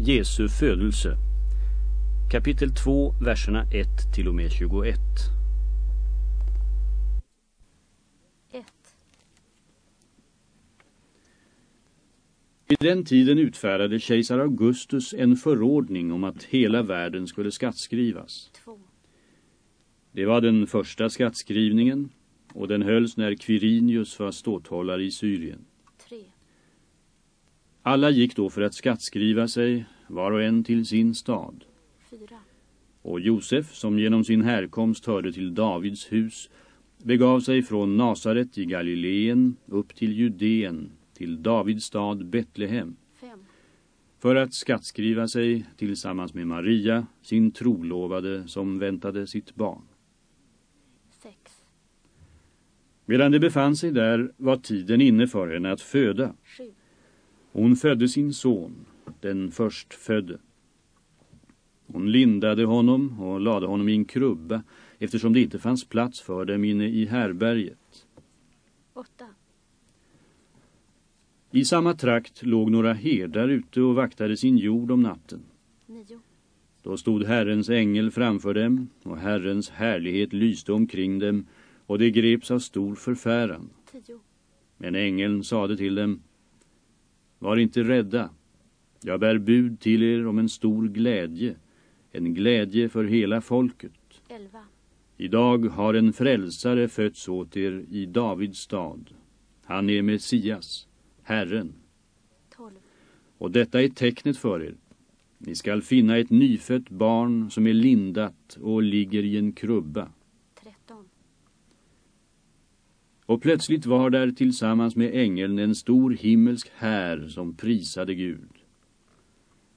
Jesu födelse. Kapitel 2, verserna 1 till och med 21. 1. Vid den tiden utfärdade kejsar Augustus en förordning om att hela världen skulle skattskrivas. 2. Det var den första skattskrivningen och den hölls när Quirinius var ståthållare i Syrien. 3. Alla gick då för att skattskriva sig, var och en till sin stad. 4. Och Josef, som genom sin härkomst hörde till Davids hus, begav sig från Nasaret i Galileen upp till Judeen, till Davids stad Betlehem, 5. för att skattskriva sig tillsammans med Maria, sin trolovade som väntade sitt barn. 6. Medan det befann sig där var tiden inne för henne att föda. 7. Hon födde sin son, den förstfödde. Hon lindade honom och lade honom i en krubba eftersom det inte fanns plats för dem inne i härberget. 8. I samma trakt låg några herdar ute och vaktade sin jord om natten. 9. Då stod Herrens ängel framför dem och Herrens härlighet lyste omkring dem och det greps av stor förfäran. 10. Men ängeln sade till dem Var inte rädda. Jag bär bud till er om en stor glädje, en glädje för hela folket. 11. Idag har en frälsare fötts åt er i Davids stad. Han är Messias, Herren. 12. Och detta är tecknet för er. Ni skall finna ett nyfött barn som är lindat och ligger i en krubba. Och plötsligt var där tillsammans med ängeln en stor himmelsk här som prisade Gud.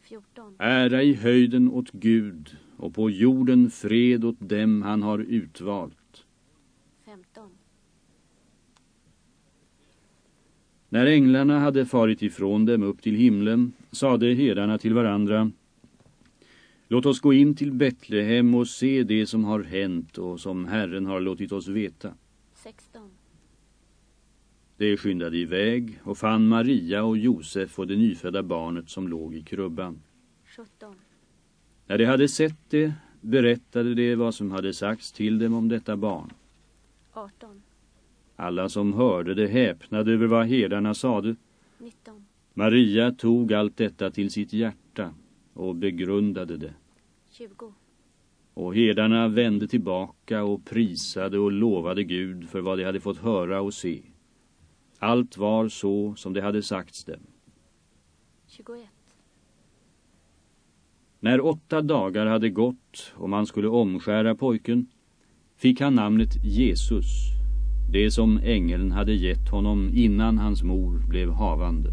14. Ära i höjden åt Gud och på jorden fred åt dem han har utvalt. 15. När änglarna hade farit ifrån dem upp till himlen sade herdarna till varandra Låt oss gå in till Betlehem och se det som har hänt och som Herren har låtit oss veta. 16. De skyndade iväg och fann Maria och Josef och det nyfödda barnet som låg i krubban. 17. När de hade sett det berättade de vad som hade sagts till dem om detta barn. 18. Alla som hörde det häpnade över vad herdarna sade. 19. Maria tog allt detta till sitt hjärta och begrundade det. 20. Och herdarna vände tillbaka och prisade och lovade Gud för vad de hade fått höra och se. Allt var så som det hade sagts dem. 21. När åtta dagar hade gått och man skulle omskära pojken fick han namnet Jesus, det som ängeln hade gett honom innan hans mor blev havande.